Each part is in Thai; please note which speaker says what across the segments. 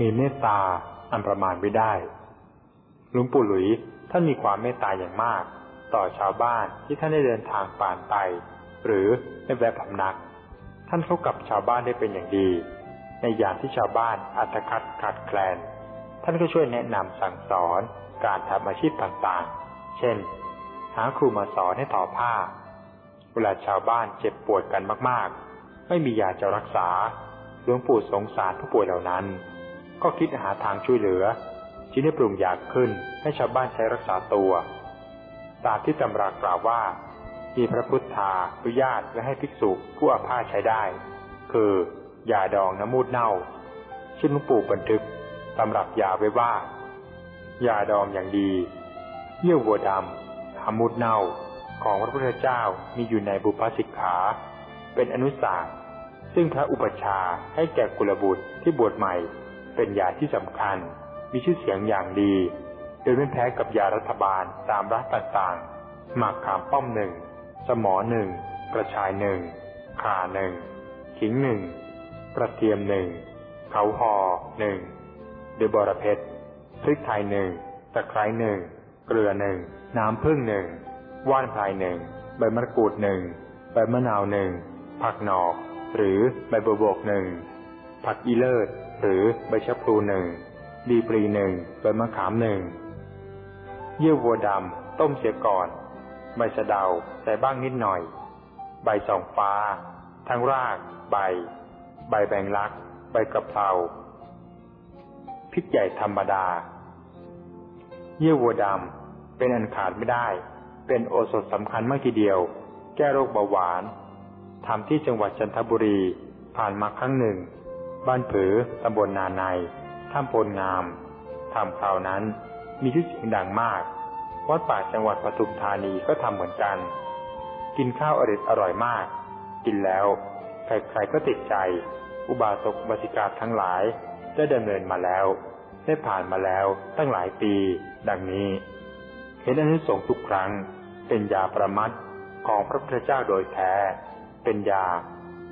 Speaker 1: มีเมตตาอันประมาณไม่ได้หลวงปู่หลุยท่านมีความเมตตาอย่างมาก ต่อชาวบ้านที่ท่านได้เดินทางผ่านไป หรือได้แวะพำนัก ท่านเข้ากับชาวบ้านได้เป็นอย่างดี ในยามที่ชาวบ้านอัตคัดขาดแคลน ท่านก็ช่วยแนะนำสั่งสอนการทำอาชีพต่างๆ เช่น หาครูมาสอนให้ทอผ้า เวลาชาวบ้านเจ็บปวดกันมากๆ ไม่มียาจะรักษาหลวงปู่สงสารผู้ป่วยเหล่านั้น ก็คิดหาทางช่วยเหลือจึงได้ปรุงยาขึ้นให้ชาวบ้านใช้รักษาตัว ตามที่ตำรากล่าวว่า มีพระพุทธาอนุญาตและให้ภิกษุผู้อาพาธใช้ได้ คือยาดองน้ำมูดเน่าซึ่งหลวงปู่บันทึกตำรับยาไว้ว่า ยาดองอย่างดี เยี่ยววัวดำหามูดเน่าของพระพุทธเจ้ามีอยู่ในบุพสิกขา เป็นอนุสาสซึ่งพระอุปชาให้แก่กุลบุตรที่บวชใหม่ เป็นยาที่สำคัญ มีชื่อเสียงอย่างดี โดยไม่แพ้กับยารัฐบาลตามรัฐต่างๆหมากขามป้อมหนึ่ง สมอหนึ่ง กระชายหนึ่งข่าหนึ่ง ขิงหนึ่ง กระเทียมหนึ่ง เขาหอหนึ่งเดบอระเพชรพริกไทยหนึ่ง ตะไคร้หนึ่ง เกลือหนึ่ง น้ำผึ้งหนึ่ง ว่านพายหนึ่ง ใบมะกรูดหนึ่ง ใบมะนาวหนึ่ง ผักหนอก หรือใบบัวบกหนึ่ง ผักอีเลิศหรือใบชะพลูหนึ่งดีปรีหนึ่งใบมะขามหนึ่งเยื่อวัวดำต้มเสียก่อน ใบสะเดาใส่บ้างนิดหน่อย ใบสองฟ้า ทั้งราก ใบ ใบแบงลัก ใบกระเพราพริกใหญ่ธรรมดา เยื่อวัวดำเป็นอันขาดไม่ได้ เป็นโอสถสำคัญมากทีเดียว แก้โรคเบาหวานทำที่จังหวัดจันทบุรีผ่านมาครั้งหนึ่ง บ้านผือตำบลนาในถ้ำโพลงามทำคราวนั้นมีชื่อเสียงดังมาก วัดป่าจังหวัดปทุมธานีก็ทำเหมือนกัน กินข้าวอริดอร่อยมาก กินแล้ว ใครๆก็ติดใจ อุบาสกบาสิกาทั้งหลายได้ดำเนินมาแล้ว ได้ผ่านมาแล้วตั้งหลายปี ดังนี้ เห็นอนุสงทุกครั้ง เป็นยาประมัดของพระพุทธเจ้าโดยแท้ เป็นยา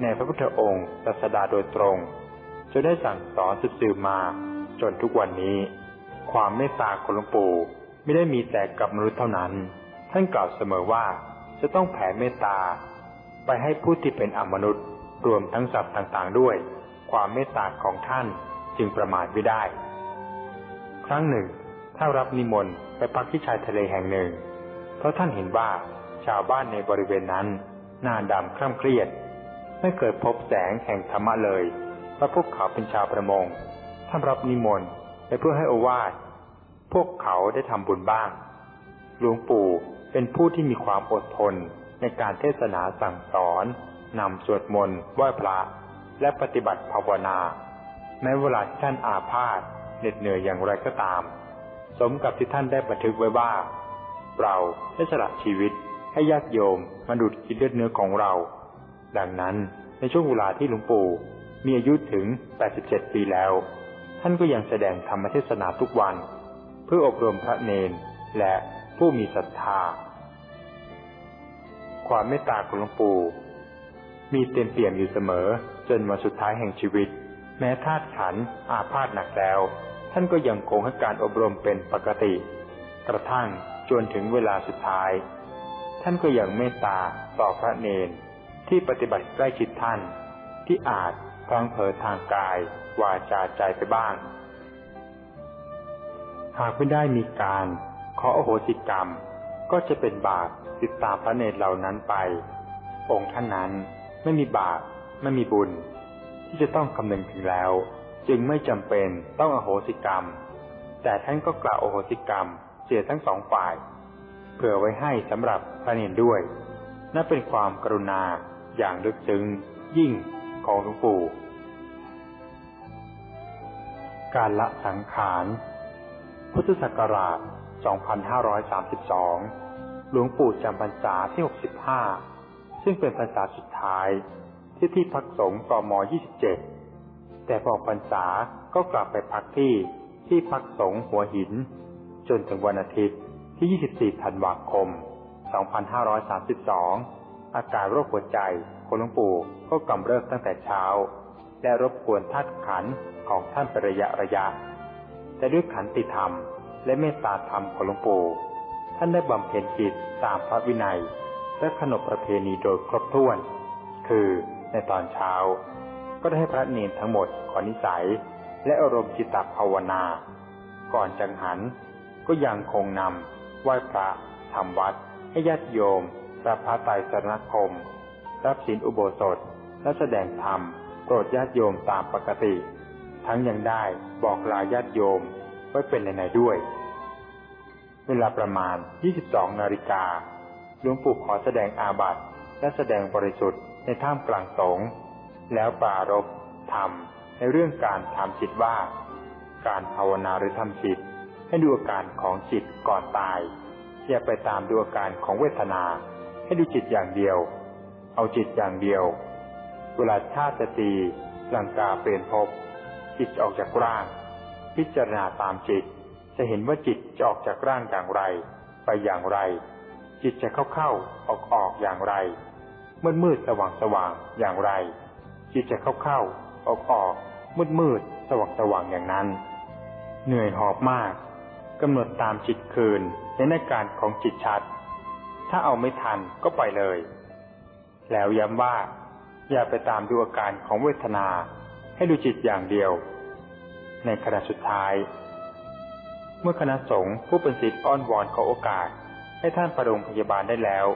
Speaker 1: ในพระพุทธองค์ศาสดาโดยตรง จะได้สั่งสอนสืบมาจนทุกวันนี้ ความเมตตาของหลวงปู่ไม่ได้มีแต่กับมนุษย์เท่านั้น ท่านกล่าวเสมอว่าจะต้องแผ่เมตตา ไปให้ผู้ที่เป็นอมนุษย์รวมทั้งสัตว์ต่างๆด้วย ความเมตตาของท่านจึงประมาทไม่ได้ ครั้งหนึ่งท่านรับนิมนต์ไปพักที่ชายทะเลแห่งหนึ่ง เพราะท่านเห็นว่าชาวบ้านในบริเวณนั้น หน้าดำคร่ำเครียด ไม่เคยพบแสงแห่งธรรมะเลย เพราะพวกเขาเป็นชาวประมงท่านรับนิมนต์ไปเพื่อให้อวาดพวกเขาได้ทำบุญบ้าง หลวงปู่เป็นผู้ที่มีความอดทนในการเทศนาสั่งสอนนำสวดมนต์ไหว้พระ และปฏิบัติภาวนา แม้เวลาที่ท่านอาพาธเหน็ดเหนื่อยอย่างไรก็ตาม สมกับที่ท่านได้บันทึกไว้ว่า เราได้สละชีวิตให้ญาติโยมมาดูดกินเลือดเนื้อของเรา ดังนั้นในช่วงเวลาที่หลวงปู่ มีอายุถึง 87 ปีแล้ว ท่านก็ยังแสดงธรรมเทศนาทุกวัน เพื่ออบรมพระเนนและผู้มีศรัทธา ความเมตตาของหลวงปู่มีเต็มเปี่ยมอยู่เสมอ จนมาสุดท้ายแห่งชีวิต แม้ธาตุขันอาพาธหนักแล้ว ท่านก็ยังคงให้การอบรมเป็นปกติ กระทั่งจนถึงเวลาสุดท้าย ท่านก็ยังเมตตาต่อพระเนนที่ปฏิบัติใกล้ชิดท่านที่อาจ พังเผยทางกาย วาจาใจไปบ้าง หากไม่ได้มีการขอโอโหสิกรรม ก็จะเป็นบาปติดตามพระเนตรเหล่านั้นไป องค์ท่านนั้นไม่มีบาปไม่มีบุญ ที่จะต้องคำนึงถึงแล้ว จึงไม่จำเป็นต้องอโหสิกรรม แต่ท่านก็กล่าวโอโหสิกรรมเสียทั้งสองฝ่ายเผื่อไว้ให้สำหรับพระเนรด้วยนั่นเป็นความกรุณาอย่างลึกซึ้งยิ่ง ของหลวงปู่ การละสังขาร พุทธศักราช 2532 หลวงปู่จำพรรษาที่ 65 ซึ่งเป็นพรรษาสุดท้ายที่ที่พักสงฆ์กม 27 แต่พอพรรษาก็กลับไปพักที่ที่พักสงฆ์หัวหิน จนถึงวันอาทิตย์ที่ 24 ธันวาคม 2532 อาการโรคหัวใจของหลวงปู่ก็กำเริบตั้งแต่เช้า และรบกวนธาตุขันของท่านเป็นระยะระยะ แต่ด้วยขันติธรรมและเมตตาธรรมของหลวงปู่ท่านได้บำเพ็ญจิตตามพระวินัย และขนบประเพณีโดยครบถ้วน คือในตอนเช้า ก็ได้ให้พระเนรทั้งหมดขอนิสัย และอารมณ์จิตตภาวนา ก่อนจังหันก็ยังคงนำไหว้พระทำวัดให้ญาติโยม รับพระไตรสรณคม รับศีลอุโบสถ และแสดงธรรมโปรดญาติโยมตามปกติ ทั้งยังได้บอกลาญาติโยมไว้เป็นในในด้วย เวลาประมาณ 22 นาฬิกาหลวงปู่ขอแสดงอาบัติและแสดงบริสุทธิ์ในท่ามกลางสงฆ์แล้วปรารบธรรมในเรื่องการทำจิตว่า การภาวนาหรือทำจิตให้ดูอาการของจิตก่อนตายอย่าไปตามดูอาการของเวทนา ให้ดูจิตอย่างเดียว เอาจิตอย่างเดียวเวลาชาติจะตีลังกาเปลี่ยนภพจิตออกจากร่าง พิจารณาตามจิต จะเห็นว่าจิตจะออกจากร่างอย่างไร ไปอย่างไร จิตจะเข้าเข้าออกออกอย่างไรมืดมืดสว่างสว่างอย่างไร จิตจะเข้าเข้าออกออกมืดมืดสว่างสว่างอย่างนั้น เหนื่อยหอบมากกำหนดตามจิตคืนในอาการของจิตชัด ถ้าเอาไม่ทันก็ปล่อยเลย แล้วย้ำว่า อย่าไปตามดูอาการของเวทนา ให้ดูจิตอย่างเดียว ในขณะสุดท้าย เมื่อคณะสงฆ์ผู้เป็นศิษย์อ้อนวอนขอโอกาส ให้ท่านประโรงพยาบาลได้แล้ว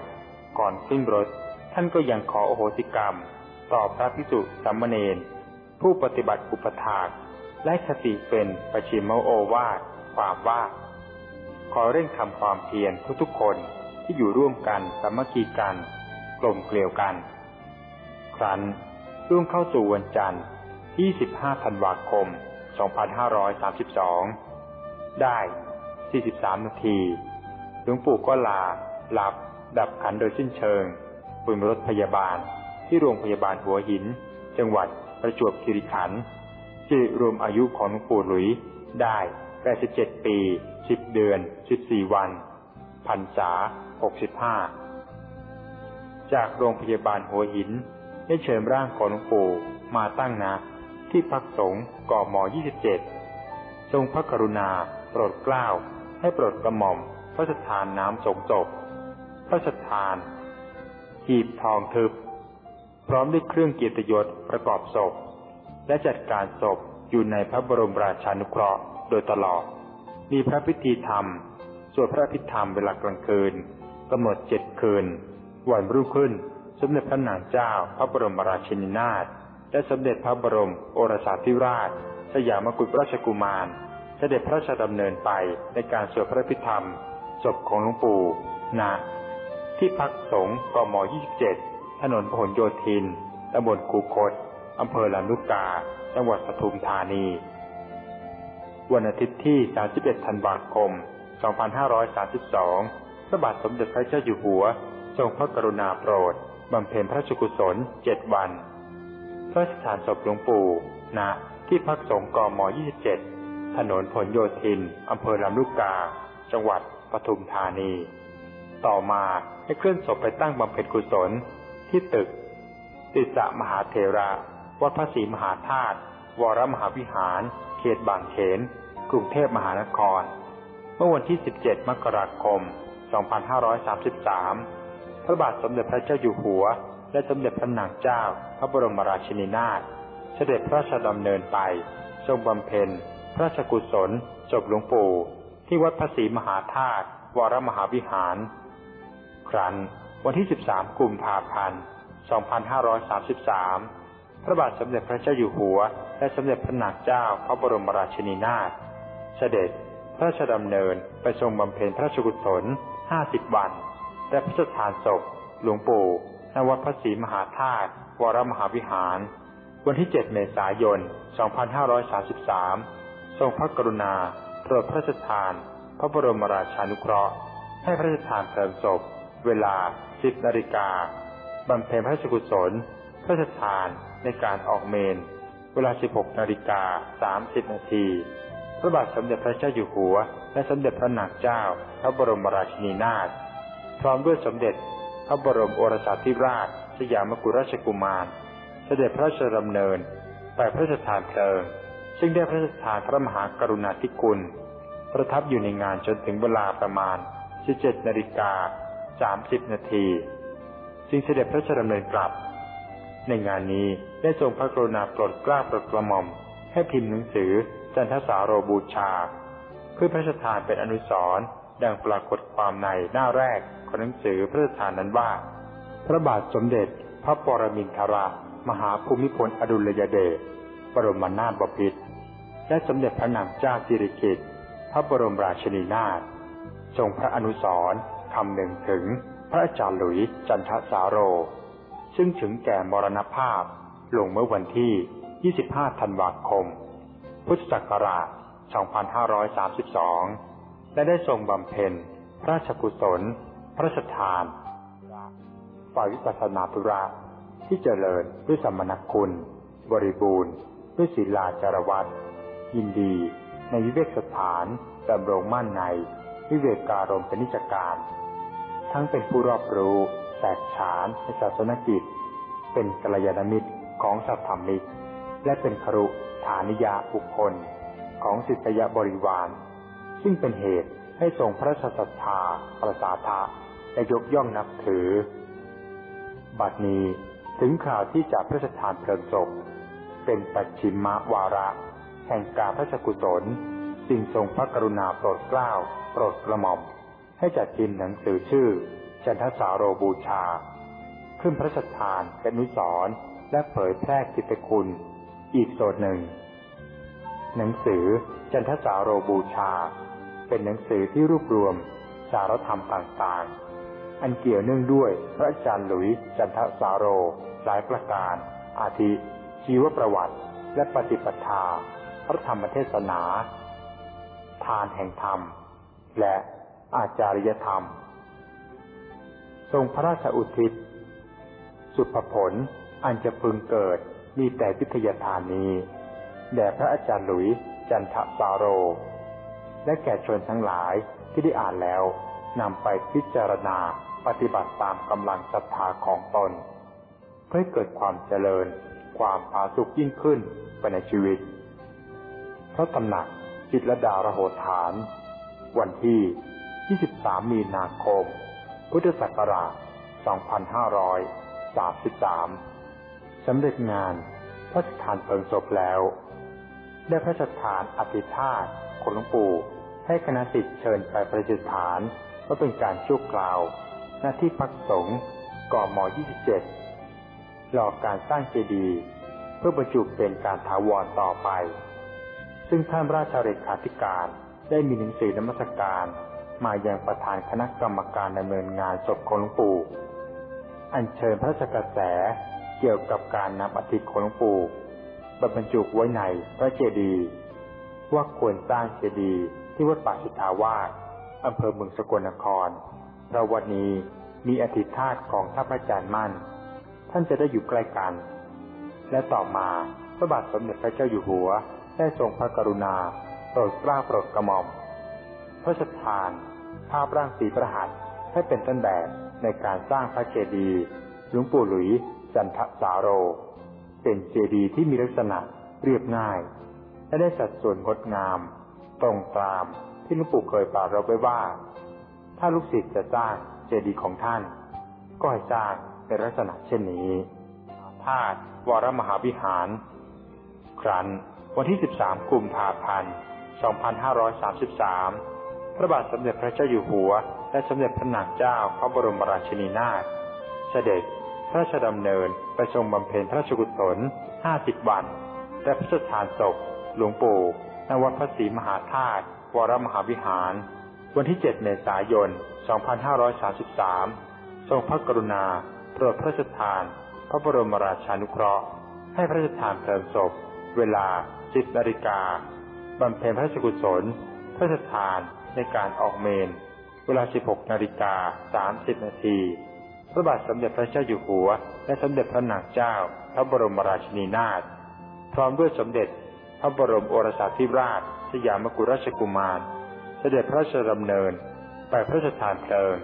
Speaker 1: ก่อนขึ้นรถ ท่านก็ยังขอโอโหสิกรรม ต่อพระพิสุสัมมเนนผู้ปฏิบัติอุปถากและคติเป็นประชิมโอวาทความว่า ขอเร่งทำความเพียรทุกๆคน ที่อยู่ร่วมกันสามัคคีกันกลมเกลียวกัน ครั้นรุ่งเข้าสู่วันจันทร์ที่25ธันวาคม 2532 ได้ 43 นาทีหลวงปู่ก็ลาหลับ ดับขันโดยสิ้นเชิงบนรถพยาบาลที่โรงพยาบาลหัวหิน จังหวัดประจวบคีรีขันธ์ที่รวมอายุของหลวงปู่หลุยได้ 87 ปี 10 เดือน 14 วันพรรษา 65 จากโรงพยาบาลหัวหิน ได้เชิญร่างของหลวงปู่มาตั้งนะที่พักสงฆ์กม27 ทรงพระกรุณาโปรดเกล้า ให้โปรดกระหม่อมพระสถานน้ำสงศพพระสถาน หีบทองทึบ พร้อมด้วยเครื่องเกียรติยศประกอบศพ และจัดการศพอยู่ในพระบรมราชานุเคราะห์โดยตลอด มีพระพิธีธรรม สวดพระพิธรรมเวลากลางคืน กำหนดเจ็ดคืน วันรุ่งขึ้น สมเด็จพระนางเจ้า พระบรมราชินีนาถและสมเด็จพระบรมโอรสาธิราช สยามกุฎราชกุมาร เสด็จพระราชดำเนินไปในการสวดพระพิธรรม ศพของหลวงปู่ณที่พักสงฆ์กม 27 ถนนพหลโยธิน ตำบลคูคต อำเภอลำลูกกา จังหวัดปทุมธานี วันอาทิตย์ที่ 31 ธันวาคม 2532 พระบาทสมเด็จพระเจ้าอยู่หัว ทรงพระกรุณาโปรดบำเพ็ญพระราชกุศลเจ็ดวัน พระสถานศพหลวงปู่ณที่พักสงฆ์กม27 ถนนผลโยธิน อำเภอลำลูกกา จังหวัดปทุมธานี ต่อมาให้เคลื่อนศพไปตั้งบำเพ็ญกุศลที่ตึก ติสะมหาเถระวัดพระศรีมหาธาตุวรมหาวิหาร เขตบางเขน กรุงเทพมหานคร เมื่อวันที่ 17 มกราคม 2533 พระบาทสมเด็จพระเจ้าอยู่หัว และสมเด็จพระนางเจ้า พระบรมราชินีนาถ เสด็จพระราชดำเนินไป ทรงบำเพ็ญ พระราชกุศลศพหลวงปู่ ที่วัดพระศรีมหาธาตุวรมหาวิหาร ครั้นวันที่ 13 กุมภาพันธ์ 2533 พระบาทสมเด็จพระเจ้าอยู่หัว และสมเด็จพระนางเจ้า พระบรมราชินีนาถ เสด็จพระราชดำเนินไปทรงบำเพ็ญพระราชกุศล ห้าสิบวัน และพระราทานศพ หลวงปู่ณวัดพระศรีมหาธาตุวรมหาวิหาร วันที่7เมษายน 2533 ทรงพระกรุณาโปรดพระราชทาน พระบรมราชานุเคราะห์ ให้พระราชทานเพลิงศพ เวลา 10นาฬิกาบำเพ็ญพระราชกุศลพระราชทานในการออกเมน เวลา 16นาฬิกา30นาที พระบาทสมเด็จพระเจ้าอยู่หัว และสมเด็จพระนางเจ้า พระบรมราชินีนาถพร้อมด้วยสมเด็จพระบรมโอรสาธิราช สยามกุฎราชกุมาร เสด็จพระราชดำเนิน ไปพระราชทานเพลิง ซึ่งได้พระราชทานพระมหากรุณาธิคุณ ประทับอยู่ในงานจนถึงเวลาประมาณ 17นาฬิกา30 นาทีจึงเสด็จพระราชดำเนินกลับ ในงานนี้ได้ทรงพระกรุณาโปรดเกล้าโปรดกระหม่อมให้พิมพ์หนังสือ จันทสาโรบูชา เพื่อพระราชทานเป็นอนุสรณ์ดังปรากฏความในหน้าแรกของหนังสือพระราชทานนั้นว่า พระบาทสมเด็จพระปรมินทรามหาภูมิพลอดุลยเดชบรมนาถบพิตรและสมเด็จพระนางเจ้าสิริกิติ์พระบรมราชินีนาถทรงพระอนุสรณ์คำหนึ่งถึงพระอาจารย์หลุยจันทสาโร ซึ่งถึงแก่มรณภาพลงเมื่อวันที่ 25 ธันวาคม พุทธศักราช 2532 และได้ทรงบำเพ็ญ พระราชกุศล พระราชทานฝ่ายวิปัสสนาธุระที่เจริญด้วยสมณคุณ บริบูรณ์ ด้วยศีลาจารวัตยินดีในวิเวกสถานดำรงมั่นในวิเวกการมเป็นนิจการ ทั้งเป็นผู้รอบรู้แตกฉานในศาสนกิจ เป็นกัลยาณมิตรของสัตธรรมิกและเป็นครุ ฐานิยาบุคคลของศิษยบริวาร ซึ่งเป็นเหตุให้ทรงพระราชศรัทธาประสาทะและยกย่องนับถือ บัดนี้ถึงข่าวที่จะพระราชทานเพลิงศพ เป็นปัจฉิมมวาระ แห่งการพระชกุศลสิ่งทรงพระกรุณาโปรดเกล้าโปรดกระหม่อม ให้จัดพิมพ์หนังสือชื่อ จันทสาโรบูชา ขึ้นพระราชทานเป็นนุสรและเผยแพร่กิตติคุณ อีกโสดหนึ่ง หนังสือจันทสาโรบูชา เป็นหนังสือที่รวบรวมสารธรรมต่างๆ อันเกี่ยวเนื่องด้วยพระอาจารย์หลุยจันทสาโรหลายประการ อาทิ ชีวประวัติ และปฏิปทา พระธรรมเทศนา ทานแห่งธรรม และอาจาริยธรรม ทรงพระราชอุทิศ สุภผลอันจะพึงเกิด มีแต่วิทยาทานนี้แด่พระอาจารย์หลุยจันทสาโร และแก่ชนทั้งหลายที่ได้อ่านแล้วนำไปพิจารณาปฏิบัติตามกำลังศรัทธาของตน เพื่อเกิดความเจริญ ความผาสุกยิ่งขึ้นไปในชีวิต พระตำหนักจิตรดารโหฐาน วันที่ 23 มีนาคม พุทธศักราช 2533 สำเร็จงานพระราชทานเพลิงศพแล้ว ได้พระราชทานอธิธาตของหลวงปู่ให้คณะสิทธิ์เชิญไปประดิษฐานเพื่อเป็นการชั่วคราว หน้าที่พักสงฆ์ก่อม 27 หลอกการสร้างเจดีย์เพื่อบรรจุเป็นการถาวรต่อไป ซึ่งท่านราชเลขาธิการได้มีหนังสือนมัสการมายังประธานคณะกรรมการดำเนินงานศพของหลวงปู่ อัญเชิญพระราชกระแสเกี่ยวกับ การนำอธิของหลวงปู่บรรจุไว้ในพระเจดีย์ว่าควรสร้างเจดีย์ที่วัดป่าสิทธาวาสอำเภอเมืองสกลนครเราะวันนี้มีอธิธาตของท่านพระอาจารย์มั่น ท่านจะได้อยู่ใกล้กัน และต่อมาพระบาทสมเด็จพระเจ้าอยู่หัวได้ทรงพระกรุณาโปรดกล้าโปรดกระหม่อมพระราชทานภาพร่างสีประหัตให้เป็นต้นแบบในการสร้างพระเจดีย์หลวงปู่หลุย จันทสาโร เป็นเจดีย์ที่มีลักษณะเรียบง่าย และได้สัดส่วนงดงาม ตรงตามที่หลวงปู่เคยปรารภไว้ว่า ถ้าลูกศิษย์จะสร้างเจดีย์ของท่าน ก็ให้สร้างเป็นลักษณะเช่นนี้ธาตุวรมหาวิหาร ครั้นวันที่ 13 กุมภาพันธ์ 2533 พระบาทสมเด็จพระเจ้าอยู่หัว และสมเด็จพระนางเจ้าพระบรมราชินีนาถ เสด็จ ระราชดำเนินไปทรงบำเพ็ญพระราชกุศล50วัน และพระราทานศพ หลวงปู่ณวัดพระศรีมหาธาตุวรมหาวิหาร วันที่ 7 เมษายน 2533 ทรงพระกรุณาโปรดพระราชทาน พระบรมราชานุเคราะห์ ให้พระราชทานเพลิงศพ เวลา 10นาฬิกาบำเพ็ญพระราชกุศล พระราชทานในการออกเมน เวลา 16นาฬิกา30นาที ระบาทสมเด็จพระเจ้าอยู่หัว และสมเด็จพระนางเจ้า พระบรมราชินีนาถพร้อมด้วยสมเด็จพระบรมโอรสาธิราช สยามกุฎราชกุมาร เสด็จพระราชดำเนิน ไปพระราชทานเพลิง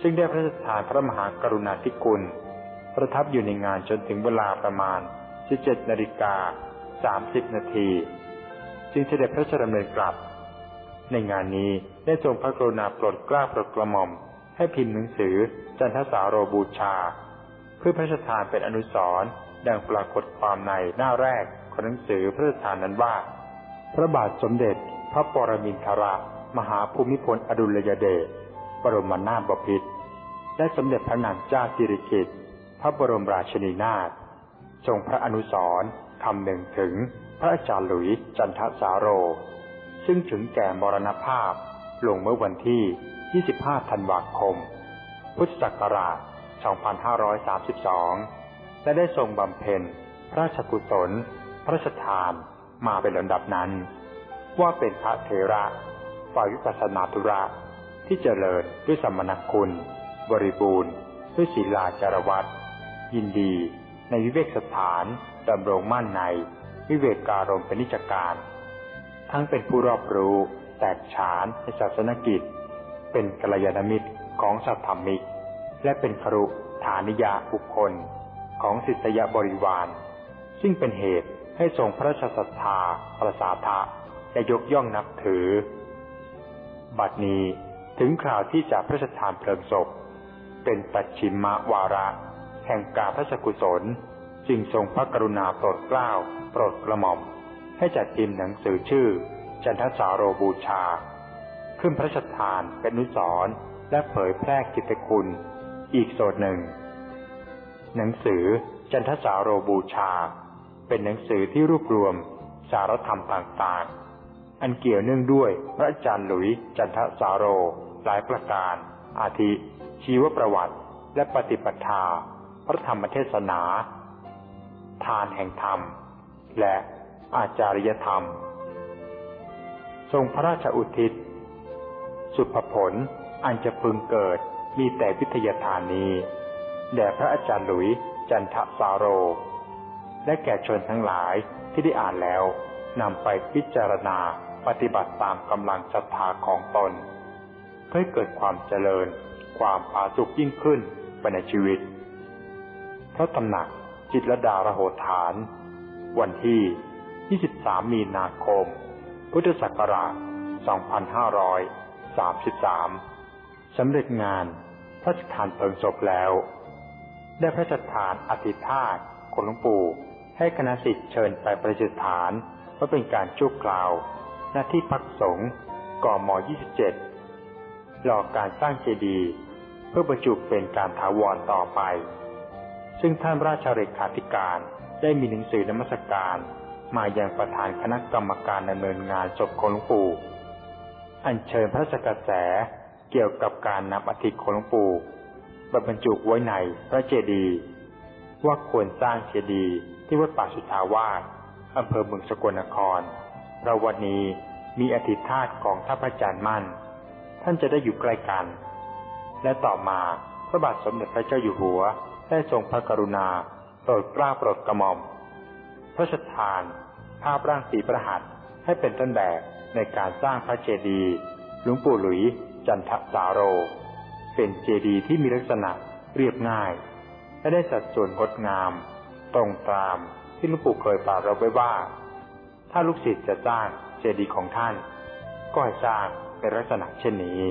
Speaker 1: ซึ่งได้พระราชทานพระมหากรุณาธิคุณ ประทับอยู่ในงานจนถึงเวลาประมาณ 17นาฬิกาสามสิบนาทีจึงเสด็จพระราชดำเนินกลับ ในงานนี้ได้ทรงพระกรุณาโปรดกล้าโปรดกระหม่อม ให้พิมพ์หนังสือ จันทสาโรบูชา เพื่อพระราชทานเป็นอนุสรณ์ดังปรากฏความในหน้าแรกของหนังสือพระราชทานนั้นว่า พระบาทสมเด็จพระปรมินทรมหาภูมิพลอดุลยเดชบรมนาถบพิตรและสมเด็จพระนางเจ้าสิริกิติ์พระบรมราชินีนาถทรงพระอนุสรณ์คำหนึ่งถึงพระอาจารย์หลุยจันทสาโร ซึ่งถึงแก่มรณภาพลงเมื่อวันที่ 25 ธันวาคม พุทธศักราช 2532 และได้ทรงบำเพ็ญพระราชกุศล พระราชทานมาเป็นลำดับนั้น ว่าเป็นพระเทระฝ่ายวิปัสสนาธุระที่เจริญด้วยสมณคุณ บริบูรณ์ ด้วยศีลาจารวัตยินดีในวิเวกสถานดำรงมั่นในวิเวกการมเป็นนิจการ ทั้งเป็นผู้รอบรู้ แตกฉานในศาสนกิจ เป็นกัลยาณมิตร ของสัตธรรมิก และเป็นครุฐานิยาบุคคลของสิทธยบริวาร ซึ่งเป็นเหตุให้ทรงพระราชศรัทธาประสาทะและยกย่องนับถือ บัดนี้ถึงคราวที่จะพระราชทานเพลิงศพ เป็นปัจฉิมมวาระแห่งการพระชกุศล จึงทรงพระกรุณาโปรดเกล้าโปรดกระหม่อม ให้จัดพิมพ์หนังสือชื่อ จันทสาโรบูชา ขึ้นพระราชทานเป็นนุสร และเผยแพร่กิตติคุณ อีกโสดหนึ่ง หนังสือจันทสาโรบูชา เป็นหนังสือที่รวบรวมสารธรรมต่างๆ อันเกี่ยวเนื่องด้วยพระอาจารย์หลุยจันทสาโรหลายประการ อาทิ ชีวประวัติและปฏิปทา พระธรรมเทศนา ทานแห่งธรรม และอาจาริยธรรม ทรงพระราชอุทิศ สุภผล อันจะพึงเกิดมีแต่วิทยาทานนี้แด่พระอาจารย์หลุยจันทสาโร และแก่ชนทั้งหลายที่ได้อ่านแล้วนำไปพิจารณาปฏิบัติตามกำลังศรัทธาของตน เพื่อเกิดความเจริญ ความผาสุกยิ่งขึ้นไปในชีวิต พระตำหนักจิตรดารโหฐาน วันที่ 23 มีนาคม พุทธศักราช 2533 สำเร็จงานพระราชทานเพลิงศพแล้ว ได้พระราชทานอธิธาตของหลวงปู่ ให้คณะสิทธิ์เชิญไปประดิษฐานเพื่อเป็นการชั่วคราว หน้าที่พักสงฆ์กม27รอการสร้างเจดีย์เพื่อบรรจุเป็นการถาวรต่อไป ซึ่งท่านราชเลขาธิการได้มีหนังสือนมัสการมายังประธานคณะกรรมการดำเนินงานศพของหลวงปู่ อัญเชิญพระราชกระแส เกี่ยวกับการนำอธิของหลวงปู่บรรจุไว้ในพระเจดีย์ว่าควรสร้างเจดีย์ที่วัดป่าสุทาวาสอำเภอเมืองสกลนครเพราะวันนี้มีอธิธาตของท่านพระจารย์มั่น ท่านจะได้อยู่ใกล้กัน และต่อมาพระบาทสมเด็จพระเจ้าอยู่หัวได้ทรงพระกรุณาโปรดกล้าโปรดกระหม่อม พระราชทาน ภาพร่างสีประหัตให้เป็นต้นแบบในการสร้างพระเจดีย์หลวงปู่หลุย จันทสาโร เป็นเจดีย์ที่มีลักษณะเรียบง่าย และได้สัดส่วนงดงาม ตรงตามที่หลวงปู่เคยปรารบไว้ว่า ถ้าลูกศิษย์จะสร้างเจดีย์ของท่าน ก็ให้สร้างเป็นลักษณะเช่นนี้